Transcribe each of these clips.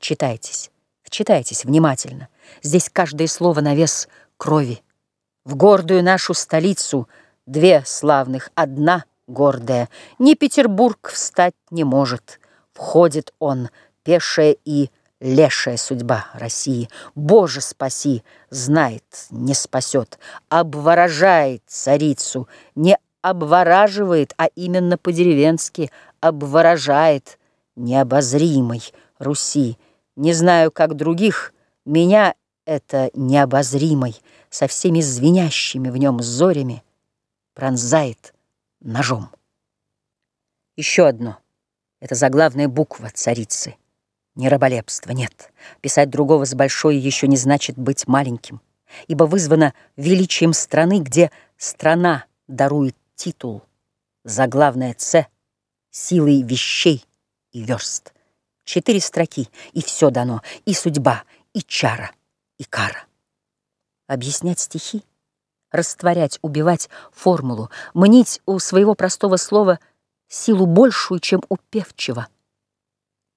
Вчитайтесь, вчитайтесь внимательно. Здесь каждое слово на вес крови. В гордую нашу столицу две славных, одна гордая. Ни Петербург встать не может. Входит он, пешая и лешая судьба России. Боже, спаси, знает, не спасет, обворожает царицу, не обвораживает, а именно по-деревенски обворожает необозримой Руси. Не знаю, как других, меня это необозримой, со всеми звенящими в нем зорями, пронзает ножом. Еще одно. Это заглавная буква царицы. Не раболепство, нет. Писать другого с большой еще не значит быть маленьким, ибо вызвано величием страны, где страна дарует титул. Заглавная «Ц» силой вещей и верст. Четыре строки, и все дано, и судьба, и чара, и кара. Объяснять стихи, растворять, убивать формулу, мнить у своего простого слова силу большую, чем у певчего,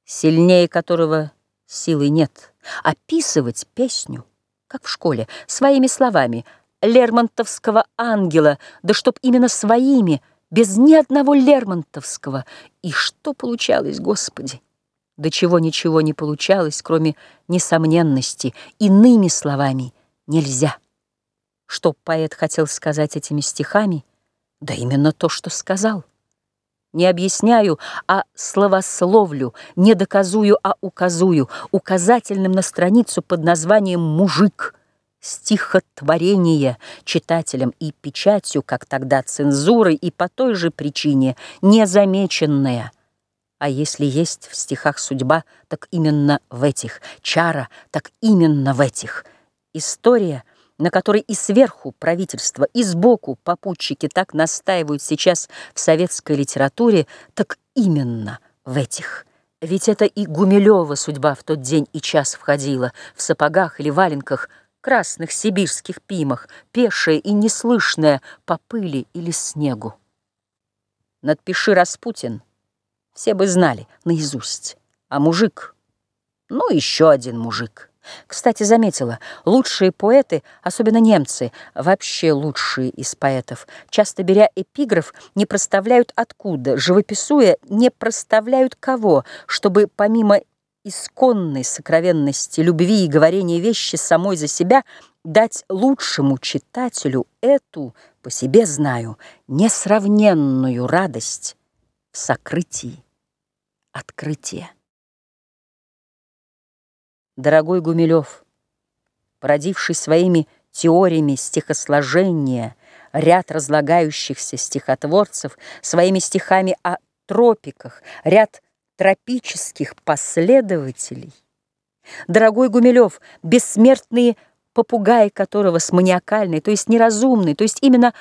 сильнее которого силы нет, описывать песню, как в школе, своими словами, Лермонтовского ангела, да чтоб именно своими – без ни одного Лермонтовского. И что получалось, Господи? До чего ничего не получалось, кроме несомненности. Иными словами, нельзя. Что поэт хотел сказать этими стихами? Да именно то, что сказал. Не объясняю, а словословлю, не доказую, а указую, указательным на страницу под названием «Мужик», стихотворение читателям и печатью, как тогда цензурой, и по той же причине незамеченное. А если есть в стихах судьба, так именно в этих, чара, так именно в этих. История, на которой и сверху правительство, и сбоку попутчики так настаивают сейчас в советской литературе, так именно в этих. Ведь это и Гумилева судьба в тот день и час входила, в сапогах или валенках – красных сибирских пимах, пешая и неслышная по пыли или снегу. Надпиши Распутин, все бы знали наизусть, а мужик, ну еще один мужик. Кстати, заметила, лучшие поэты, особенно немцы, вообще лучшие из поэтов, часто беря эпиграф, не проставляют откуда, живописуя, не проставляют кого, чтобы помимо исконной сокровенности любви и говорения вещи самой за себя дать лучшему читателю эту, по себе знаю, несравненную радость в сокрытии открытия. Дорогой Гумилев, породивший своими теориями стихосложения ряд разлагающихся стихотворцев, своими стихами о тропиках, ряд тропических последователей. Дорогой Гумилев, бессмертные попугаи которого с маниакальной, то есть неразумной, то есть именно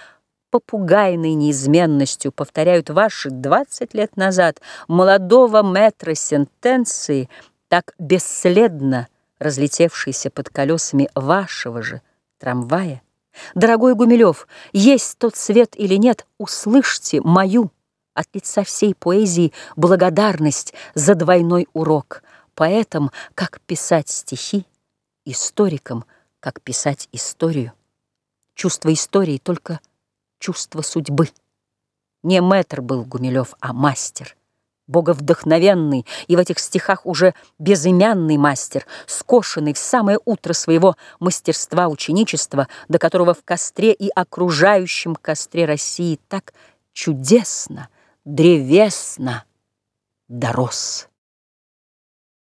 попугайной неизменностью повторяют ваши 20 лет назад молодого метра сентенции, так бесследно разлетевшиеся под колесами вашего же трамвая. Дорогой Гумилев, есть тот свет или нет, услышьте мою от лица всей поэзии благодарность за двойной урок. Поэтам, как писать стихи, историкам, как писать историю. Чувство истории — только чувство судьбы. Не мэтр был Гумилев, а мастер. Боговдохновенный и в этих стихах уже безымянный мастер, скошенный в самое утро своего мастерства ученичества, до которого в костре и окружающем костре России так чудесно — древесно дорос.